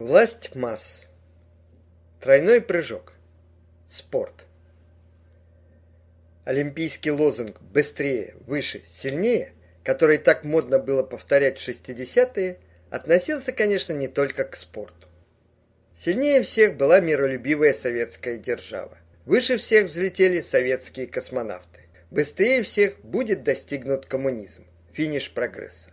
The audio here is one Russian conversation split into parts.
Власть масс. Тройной прыжок. Спорт. Олимпийский лозунг «быстрее, выше, сильнее», который так модно было повторять в 60-е, относился, конечно, не только к спорту. Сильнее всех была миролюбивая советская держава. Выше всех взлетели советские космонавты. Быстрее всех будет достигнут коммунизм. Финиш прогресса.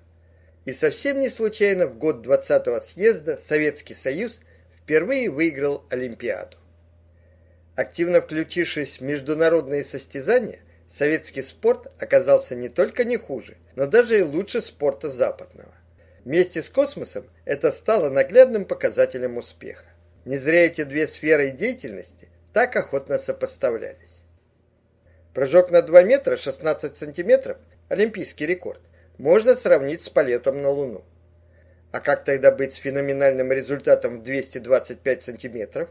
И совсем не случайно в год 20-го съезда Советский Союз впервые выиграл Олимпиаду. Активно включившись в международные состязания, советский спорт оказался не только не хуже, но даже и лучше спорта западного. Вместе с космосом это стало наглядным показателем успеха. Не зря эти две сферы деятельности так охотно сопоставлялись. Прыжок на 2 метра 16 сантиметров – олимпийский рекорд – можно сравнить с полетом на Луну. А как тогда быть с феноменальным результатом в 225 сантиметров,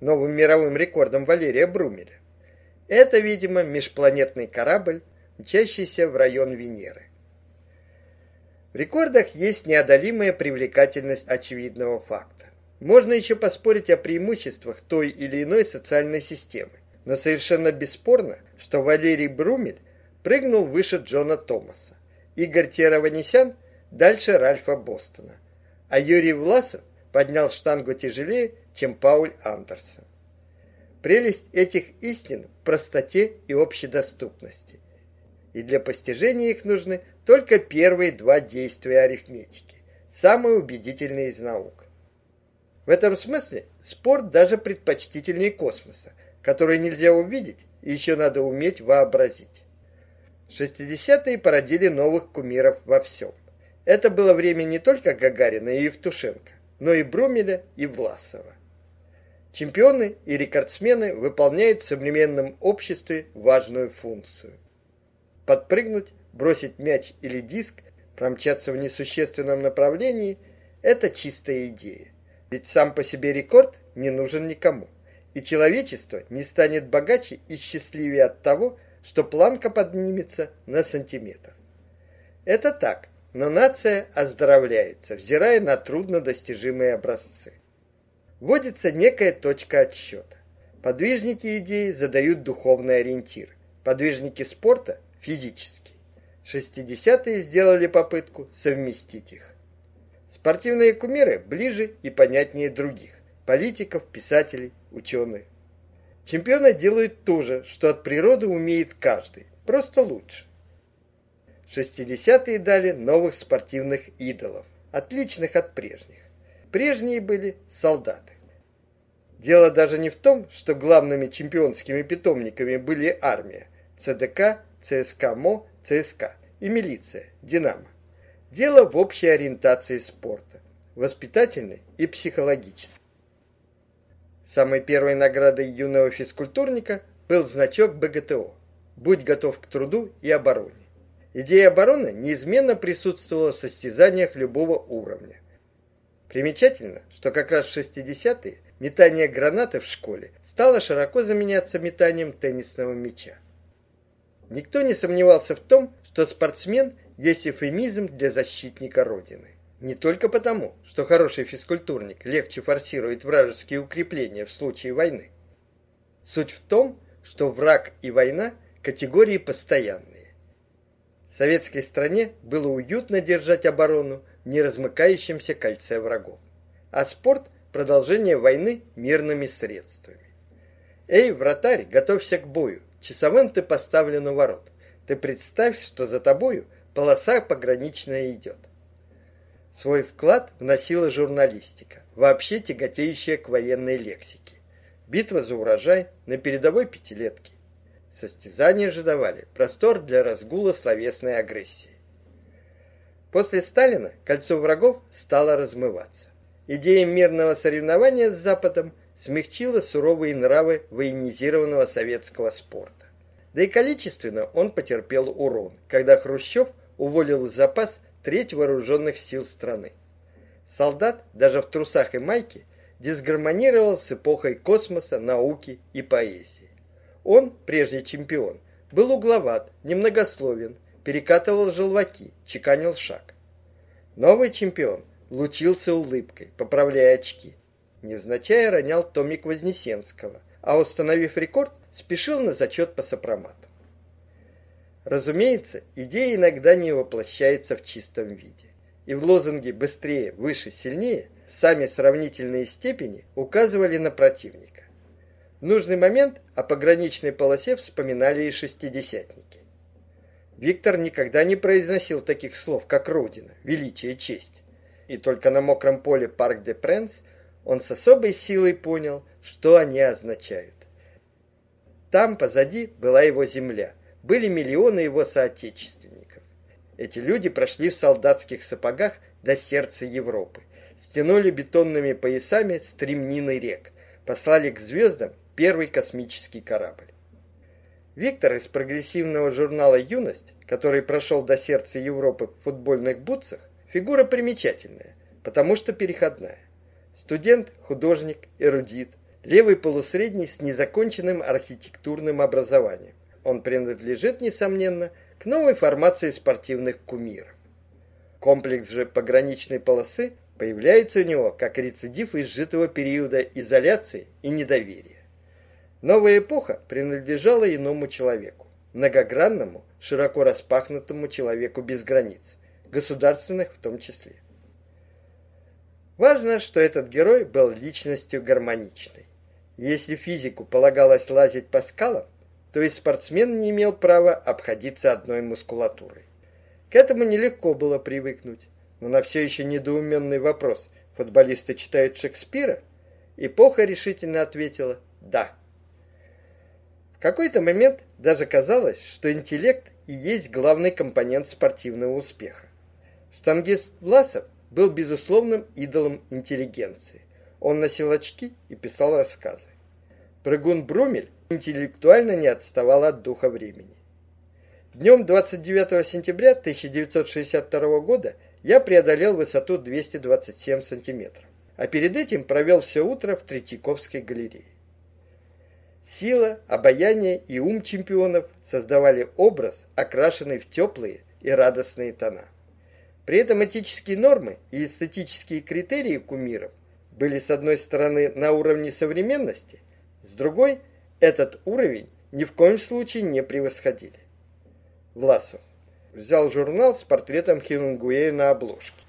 новым мировым рекордом Валерия Брумеля? Это, видимо, межпланетный корабль, мчащийся в район Венеры. В рекордах есть неодолимая привлекательность очевидного факта. Можно еще поспорить о преимуществах той или иной социальной системы, но совершенно бесспорно, что Валерий Брумель прыгнул выше Джона Томаса. Игорь Терованесян дальше Ральфа Бостона, а Юрий Власов поднял штангу тяжелее, чем Пауль Андерсон. Прелесть этих истин в простоте и общедоступности. И для постижения их нужны только первые два действия арифметики, самые убедительные из наук. В этом смысле спорт даже предпочтительнее космоса, который нельзя увидеть и еще надо уметь вообразить. 60-е породили новых кумиров во всем. Это было время не только Гагарина и Евтушенко, но и Брумеля и Власова. Чемпионы и рекордсмены выполняют в современном обществе важную функцию. Подпрыгнуть, бросить мяч или диск, промчаться в несущественном направлении – это чистая идея. Ведь сам по себе рекорд не нужен никому. И человечество не станет богаче и счастливее от того, что планка поднимется на сантиметр. Это так, но нация оздоровляется, взирая на труднодостижимые образцы. Вводится некая точка отсчета. Подвижники идеи задают духовный ориентир, подвижники спорта – физический. 60-е сделали попытку совместить их. Спортивные кумиры ближе и понятнее других – политиков, писателей, ученых. Чемпионы делают то же, что от природы умеет каждый, просто лучше. 60-е дали новых спортивных идолов, отличных от прежних. Прежние были солдаты. Дело даже не в том, что главными чемпионскими питомниками были армия, ЦДК, ЦСКА МО, ЦСКА и милиция, Динамо. Дело в общей ориентации спорта, воспитательной и психологической. Самой первой наградой юного физкультурника был значок БГТО «Будь готов к труду и обороне». Идея обороны неизменно присутствовала в состязаниях любого уровня. Примечательно, что как раз в 60-е метание гранаты в школе стало широко заменяться метанием теннисного мяча. Никто не сомневался в том, что спортсмен есть эфемизм для защитника Родины. Не только потому, что хороший физкультурник легче форсирует вражеские укрепления в случае войны. Суть в том, что враг и война – категории постоянные. Советской стране было уютно держать оборону в неразмыкающемся кольце врагов, а спорт – продолжение войны мирными средствами. Эй, вратарь, готовься к бою, часовым ты поставлен у ворот. Ты представь, что за тобою полоса пограничная идет. Свой вклад вносила журналистика, вообще тяготеющая к военной лексике. Битва за урожай на передовой пятилетке. Состязания же давали простор для разгула словесной агрессии. После Сталина кольцо врагов стало размываться. Идея мирного соревнования с Западом смягчила суровые нравы военизированного советского спорта. Да и количественно он потерпел урон, когда Хрущев уволил из запас треть вооруженных сил страны. Солдат, даже в трусах и майке, дисгармонировал с эпохой космоса, науки и поэзии. Он, прежде чемпион, был угловат, немногословен, перекатывал желваки, чеканил шаг. Новый чемпион лучился улыбкой, поправляя очки. Невзначай ронял томик Вознесенского, а установив рекорд, спешил на зачет по сопромату. Разумеется, идея иногда не воплощается в чистом виде. И в лозунге «быстрее», «выше», «сильнее» сами сравнительные степени указывали на противника. Нужный момент о пограничной полосе вспоминали и шестидесятники. Виктор никогда не произносил таких слов, как «родина», «величие», «честь». И только на мокром поле Парк-де-Пренс он с особой силой понял, что они означают. Там позади была его земля, были миллионы его соотечественников. Эти люди прошли в солдатских сапогах до сердца Европы, стянули бетонными поясами стремнины рек, послали к звездам первый космический корабль. Виктор из прогрессивного журнала «Юность», который прошел до сердца Европы в футбольных бутсах, фигура примечательная, потому что переходная. Студент, художник, эрудит, левый полусредний с незаконченным архитектурным образованием. Он принадлежит, несомненно, к новой формации спортивных кумиров. Комплекс же пограничной полосы появляется у него как рецидив изжитого периода изоляции и недоверия. Новая эпоха принадлежала иному человеку, многогранному, широко распахнутому человеку без границ, государственных в том числе. Важно, что этот герой был личностью гармоничной. Если физику полагалось лазить по скалам, то и спортсмен не имел права обходиться одной мускулатурой. К этому нелегко было привыкнуть, но на все еще недоуменный вопрос «футболисты читают Шекспира?» эпоха решительно ответила «да». В какой-то момент даже казалось, что интеллект и есть главный компонент спортивного успеха. Штангист Власов был безусловным идолом интеллигенции. Он носил очки и писал рассказы. Прыгун Брумель интеллектуально не отставал от духа времени. Днем 29 сентября 1962 года я преодолел высоту 227 сантиметров, а перед этим провел все утро в Третьяковской галерее. Сила, обаяние и ум чемпионов создавали образ, окрашенный в теплые и радостные тона. При этом этические нормы и эстетические критерии кумиров были с одной стороны на уровне современности, с другой – этот уровень ни в коем случае не превосходили. Власов взял журнал с портретом Хемингуэя на обложке.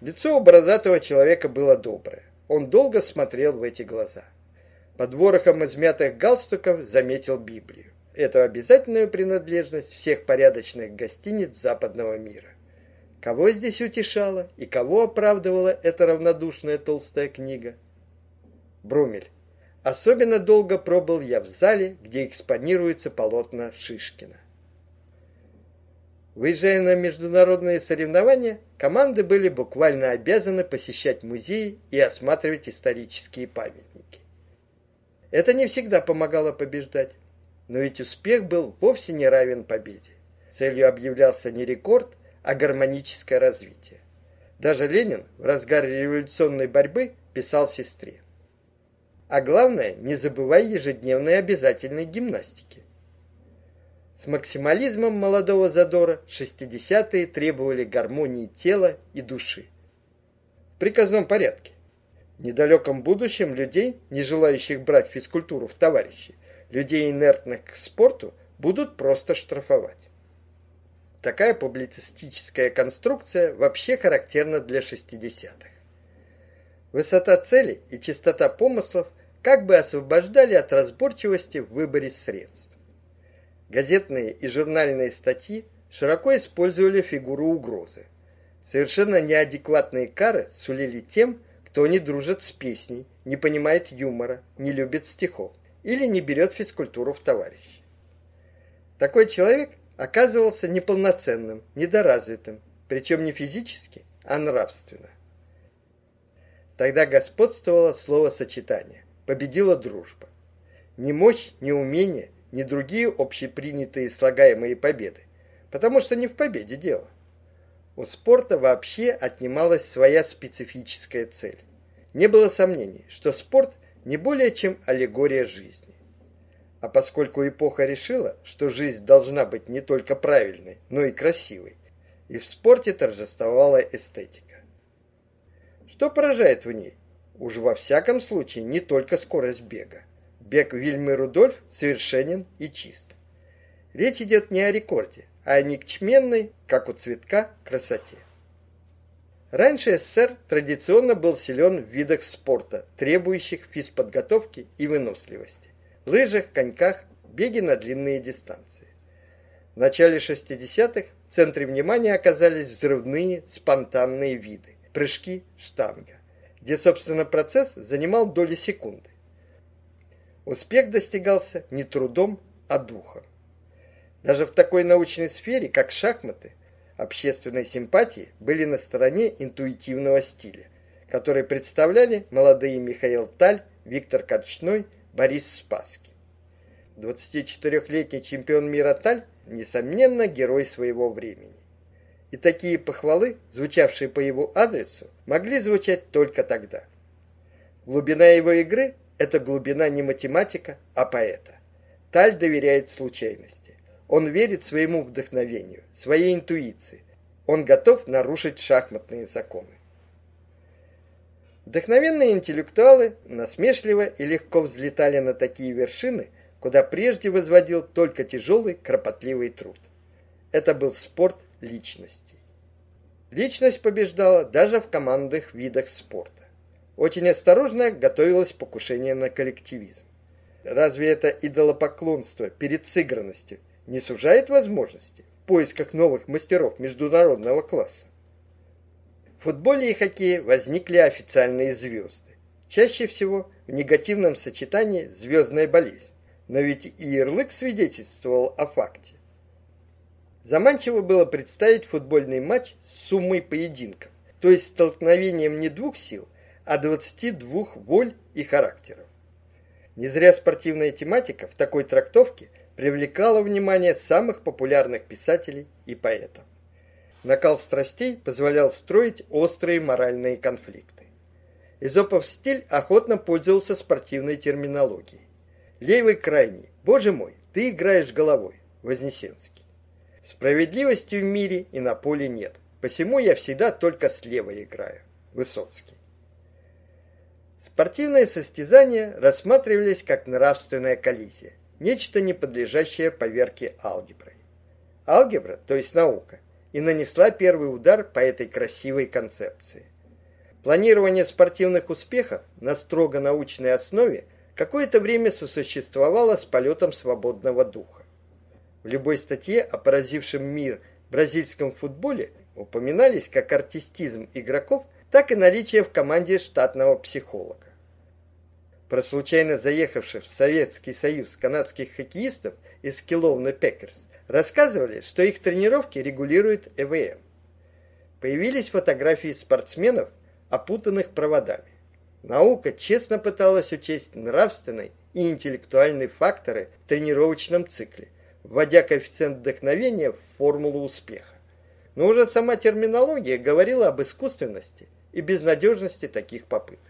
Лицо у бородатого человека было доброе. Он долго смотрел в эти глаза. Под ворохом измятых галстуков заметил Библию. Это обязательную принадлежность всех порядочных гостиниц западного мира. Кого здесь утешала и кого оправдывала эта равнодушная толстая книга? Брумель. Особенно долго пробыл я в зале, где экспонируются полотна Шишкина. Выезжая на международные соревнования, команды были буквально обязаны посещать музеи и осматривать исторические памятники. Это не всегда помогало побеждать, но ведь успех был вовсе не равен победе. Целью объявлялся не рекорд, а гармоническое развитие. Даже Ленин в разгаре революционной борьбы писал сестре. А главное, не забывай ежедневной обязательной гимнастики. С максимализмом молодого задора 60-е требовали гармонии тела и души. В приказном порядке. В недалеком будущем людей, не желающих брать физкультуру в товарищи, людей инертных к спорту, будут просто штрафовать. Такая публицистическая конструкция вообще характерна для 60-х. Высота цели и чистота помыслов как бы освобождали от разборчивости в выборе средств. Газетные и журнальные статьи широко использовали фигуру угрозы. Совершенно неадекватные кары сулили тем, кто не дружит с песней, не понимает юмора, не любит стихов или не берет физкультуру в товарищи. Такой человек оказывался неполноценным, недоразвитым, причем не физически, а нравственно. Тогда господствовало словосочетание победила дружба. Ни мощь, ни умение, ни другие общепринятые слагаемые победы, потому что не в победе дело. У спорта вообще отнималась своя специфическая цель. Не было сомнений, что спорт не более чем аллегория жизни. А поскольку эпоха решила, что жизнь должна быть не только правильной, но и красивой, и в спорте торжествовала эстетика. Что поражает в ней? Уж во всяком случае не только скорость бега. Бег Вильмы Рудольф совершенен и чист. Речь идет не о рекорде, а о никчменной, как у цветка, красоте. Раньше СССР традиционно был силен в видах спорта, требующих физподготовки и выносливости. Лыжах, коньках, беге на длинные дистанции. В начале 60-х в центре внимания оказались взрывные, спонтанные виды – прыжки, штанга, где, собственно, процесс занимал доли секунды. Успех достигался не трудом, а духом. Даже в такой научной сфере, как шахматы, общественной симпатии были на стороне интуитивного стиля, который представляли молодые Михаил Таль, Виктор Корчной, Борис Спасский. 24-летний чемпион мира Таль, несомненно, герой своего времени. И такие похвалы, звучавшие по его адресу, могли звучать только тогда. Глубина его игры – это глубина не математика, а поэта. Таль доверяет случайности. Он верит своему вдохновению, своей интуиции. Он готов нарушить шахматные законы. Вдохновенные интеллектуалы насмешливо и легко взлетали на такие вершины, куда прежде возводил только тяжелый, кропотливый труд. Это был спорт личностей. Личность побеждала даже в командных видах спорта. Очень осторожно готовилось покушение на коллективизм. Разве это идолопоклонство перед сыгранностью не сужает возможности в поисках новых мастеров международного класса. В футболе и хоккее возникли официальные звезды. Чаще всего в негативном сочетании звездная болезнь, но ведь и ярлык свидетельствовал о факте. Заманчиво было представить футбольный матч с суммой поединков, то есть столкновением не двух сил, а 22 воль и характеров. Не зря спортивная тематика в такой трактовке привлекала внимание самых популярных писателей и поэтов. Накал страстей позволял строить острые моральные конфликты. Изопов стиль охотно пользовался спортивной терминологией. Левый крайний. Боже мой, ты играешь головой. Вознесенский. Справедливости в мире и на поле нет. Посему я всегда только слева играю. Высоцкий. Спортивные состязания рассматривались как нравственная коллизия нечто не подлежащее поверке алгеброй. Алгебра, то есть наука, и нанесла первый удар по этой красивой концепции. Планирование спортивных успехов на строго научной основе какое-то время сосуществовало с полетом свободного духа. В любой статье о поразившем мир бразильском футболе упоминались как артистизм игроков, так и наличие в команде штатного психолога. Про случайно заехавших в Советский Союз канадских хоккеистов из Киловна Пекерс рассказывали, что их тренировки регулирует ЭВМ. Появились фотографии спортсменов, опутанных проводами. Наука честно пыталась учесть нравственные и интеллектуальные факторы в тренировочном цикле, вводя коэффициент вдохновения в формулу успеха. Но уже сама терминология говорила об искусственности и безнадежности таких попыток.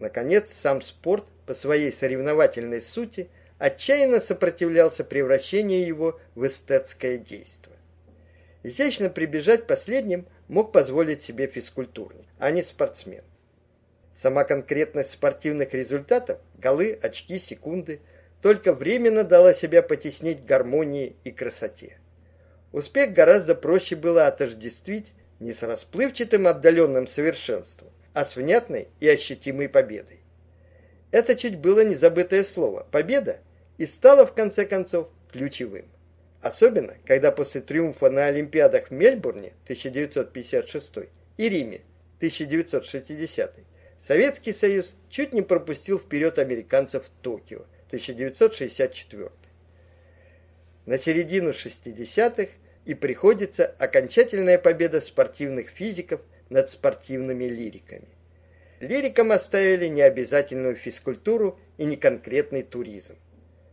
Наконец, сам спорт по своей соревновательной сути отчаянно сопротивлялся превращению его в эстетское действие. Изящно прибежать последним мог позволить себе физкультурник, а не спортсмен. Сама конкретность спортивных результатов, голы, очки, секунды, только временно дала себя потеснить гармонии и красоте. Успех гораздо проще было отождествить не с расплывчатым отдаленным совершенством, а с внятной и ощутимой победой. Это чуть было не забытое слово «победа» и стало в конце концов ключевым. Особенно, когда после триумфа на Олимпиадах в Мельбурне 1956 и Риме 1960 Советский Союз чуть не пропустил вперед американцев в Токио 1964. На середину 60-х и приходится окончательная победа спортивных физиков – над спортивными лириками. Лирикам оставили необязательную физкультуру и неконкретный туризм.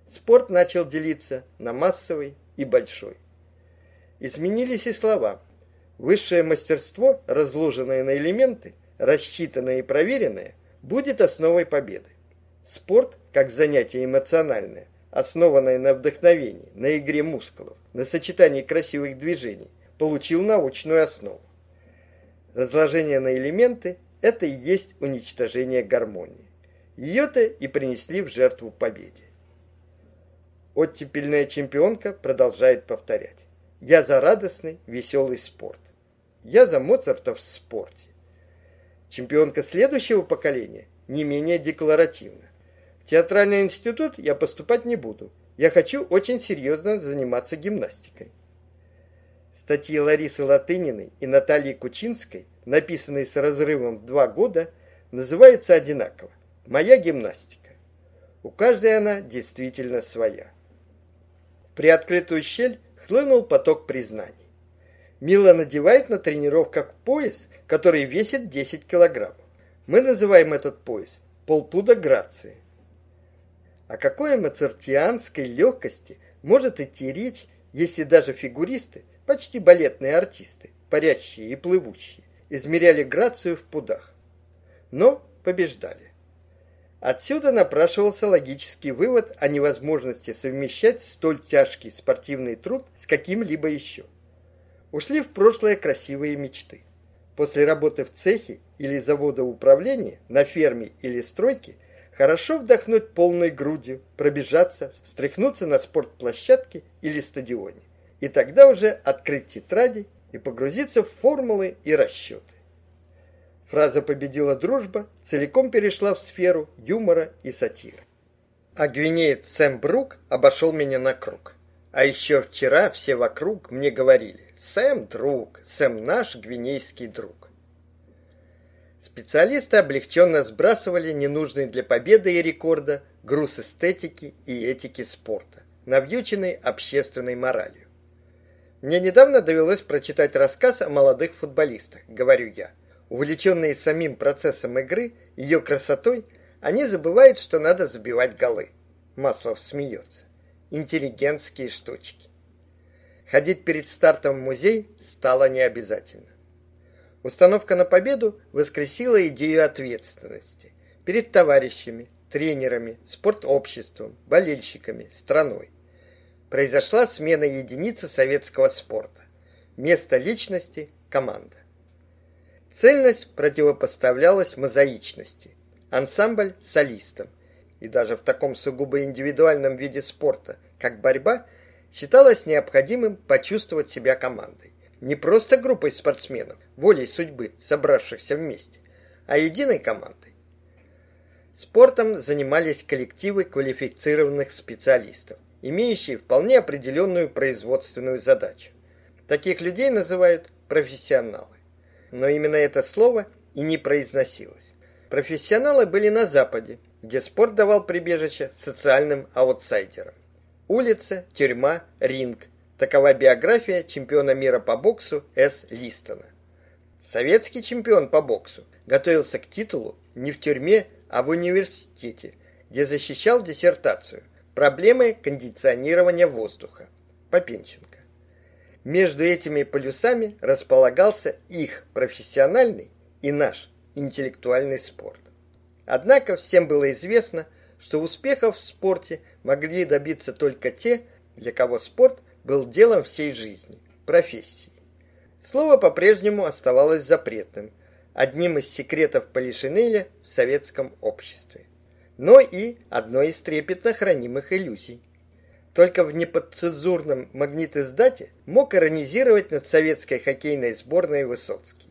Спорт начал делиться на массовый и большой. Изменились и слова. Высшее мастерство, разложенное на элементы, рассчитанное и проверенное, будет основой победы. Спорт, как занятие эмоциональное, основанное на вдохновении, на игре мускулов, на сочетании красивых движений, получил научную основу. Разложение на элементы – это и есть уничтожение гармонии. Ее-то и принесли в жертву победе. Оттепельная чемпионка продолжает повторять. Я за радостный, веселый спорт. Я за Моцарта в спорте. Чемпионка следующего поколения не менее декларативна. В театральный институт я поступать не буду. Я хочу очень серьезно заниматься гимнастикой. Статьи Ларисы Латыниной и Натальи Кучинской, написанные с разрывом в два года, называются одинаково «Моя гимнастика». У каждой она действительно своя. В приоткрытую щель хлынул поток признаний. Мила надевает на тренировках пояс, который весит 10 килограммов. Мы называем этот пояс полпуда грации. О какой мацартианской легкости может идти речь, если даже фигуристы, почти балетные артисты, парящие и плывущие, измеряли грацию в пудах. Но побеждали. Отсюда напрашивался логический вывод о невозможности совмещать столь тяжкий спортивный труд с каким-либо еще. Ушли в прошлое красивые мечты. После работы в цехе или завода управления, на ферме или стройке, хорошо вдохнуть полной грудью, пробежаться, встряхнуться на спортплощадке или стадионе. И тогда уже открыть тетради и погрузиться в формулы и расчеты. Фраза «победила дружба» целиком перешла в сферу юмора и сатиры. А гвинеец Сэм Брук обошел меня на круг. А еще вчера все вокруг мне говорили «Сэм друг, Сэм наш гвинейский друг». Специалисты облегченно сбрасывали ненужный для победы и рекорда груз эстетики и этики спорта, навьюченный общественной моралью. Мне недавно довелось прочитать рассказ о молодых футболистах, говорю я. Увлеченные самим процессом игры, ее красотой, они забывают, что надо забивать голы. Маслов смеется. Интеллигентские штучки. Ходить перед стартом в музей стало необязательно. Установка на победу воскресила идею ответственности перед товарищами, тренерами, спортобществом, болельщиками, страной. Произошла смена единицы советского спорта. Место личности – команда. Цельность противопоставлялась мозаичности. Ансамбль солистам. И даже в таком сугубо индивидуальном виде спорта, как борьба, считалось необходимым почувствовать себя командой. Не просто группой спортсменов, волей судьбы, собравшихся вместе, а единой командой. Спортом занимались коллективы квалифицированных специалистов, имеющие вполне определенную производственную задачу. Таких людей называют профессионалы но именно это слово и не произносилось. Профессионалы были на Западе, где спорт давал прибежище социальным аутсайдерам. Улица, тюрьма, ринг. Такова биография чемпиона мира по боксу С. Листона. Советский чемпион по боксу готовился к титулу не в тюрьме, а в университете, где защищал диссертацию «Проблемы кондиционирования воздуха» Попенченко. Между этими полюсами располагался их профессиональный и наш интеллектуальный спорт. Однако всем было известно, что успехов в спорте могли добиться только те, для кого спорт был делом всей жизни, профессией. Слово по-прежнему оставалось запретным, одним из секретов Полишинеля в советском обществе, но и одной из трепетно хранимых иллюзий. Только в неподцензурном магнитоиздате мог иронизировать над советской хоккейной сборной Высоцкий.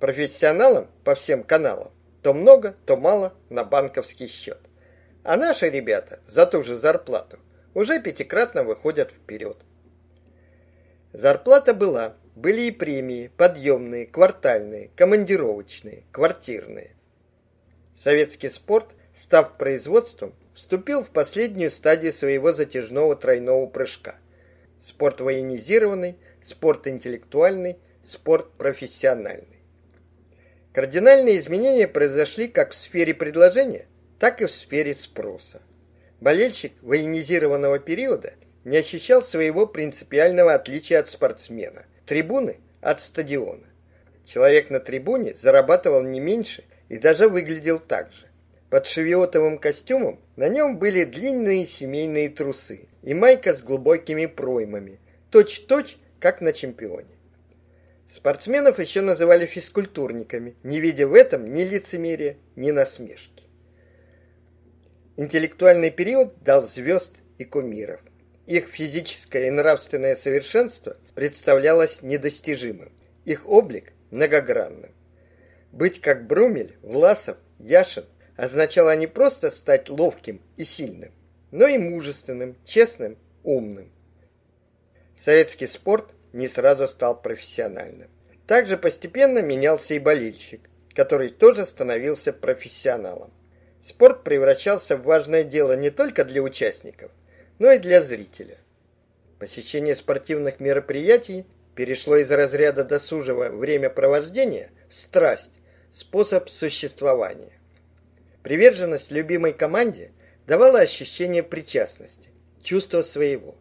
Профессионалам по всем каналам то много, то мало на банковский счет. А наши ребята за ту же зарплату уже пятикратно выходят вперед. Зарплата была, были и премии, подъемные, квартальные, командировочные, квартирные. Советский спорт, став производством, вступил в последнюю стадию своего затяжного тройного прыжка. Спорт военизированный, спорт интеллектуальный, спорт профессиональный. Кардинальные изменения произошли как в сфере предложения, так и в сфере спроса. Болельщик военизированного периода не ощущал своего принципиального отличия от спортсмена, трибуны от стадиона. Человек на трибуне зарабатывал не меньше и даже выглядел так же. Под шевиотовым костюмом на нем были длинные семейные трусы и майка с глубокими проймами, точь-точь, как на чемпионе. Спортсменов еще называли физкультурниками, не видя в этом ни лицемерия, ни насмешки. Интеллектуальный период дал звезд и кумиров. Их физическое и нравственное совершенство представлялось недостижимым, их облик многогранным. Быть как Брумель, Власов, Яшин означало не просто стать ловким и сильным, но и мужественным, честным, умным. Советский спорт не сразу стал профессиональным. Также постепенно менялся и болельщик, который тоже становился профессионалом. Спорт превращался в важное дело не только для участников, но и для зрителя. Посещение спортивных мероприятий перешло из разряда досужего времяпровождения в страсть, способ существования. Приверженность любимой команде давала ощущение причастности, чувство своего.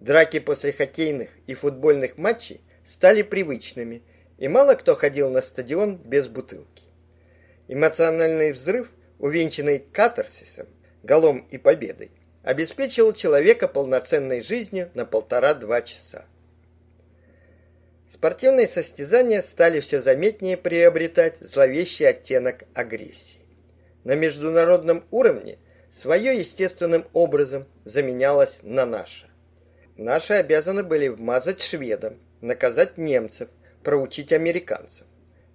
Драки после хоккейных и футбольных матчей стали привычными, и мало кто ходил на стадион без бутылки. Эмоциональный взрыв, увенчанный катарсисом, голом и победой, обеспечивал человека полноценной жизнью на полтора-два часа. Спортивные состязания стали все заметнее приобретать зловещий оттенок агрессии. На международном уровне свое естественным образом заменялось на наше. Наши обязаны были вмазать шведам, наказать немцев, проучить американцев.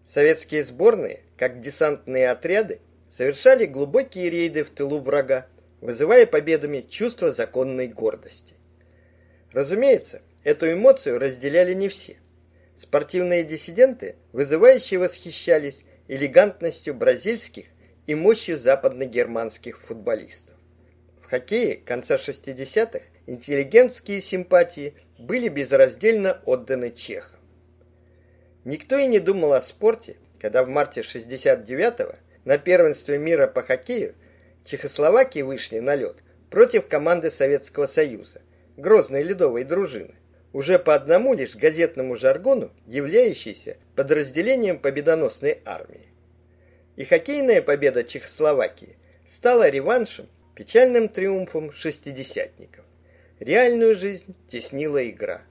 Советские сборные, как десантные отряды, совершали глубокие рейды в тылу врага, вызывая победами чувство законной гордости. Разумеется, эту эмоцию разделяли не все. Спортивные диссиденты вызывающе восхищались элегантностью бразильских и мощью западно-германских футболистов. В хоккее конца 60-х интеллигентские симпатии были безраздельно отданы чехам. Никто и не думал о спорте, когда в марте 69-го на первенстве мира по хоккею Чехословакии вышли на лед против команды Советского Союза, грозной ледовой дружины, уже по одному лишь газетному жаргону являющейся подразделением победоносной армии. И хоккейная победа Чехословакии стала реваншем, печальным триумфом шестидесятников. Реальную жизнь теснила игра.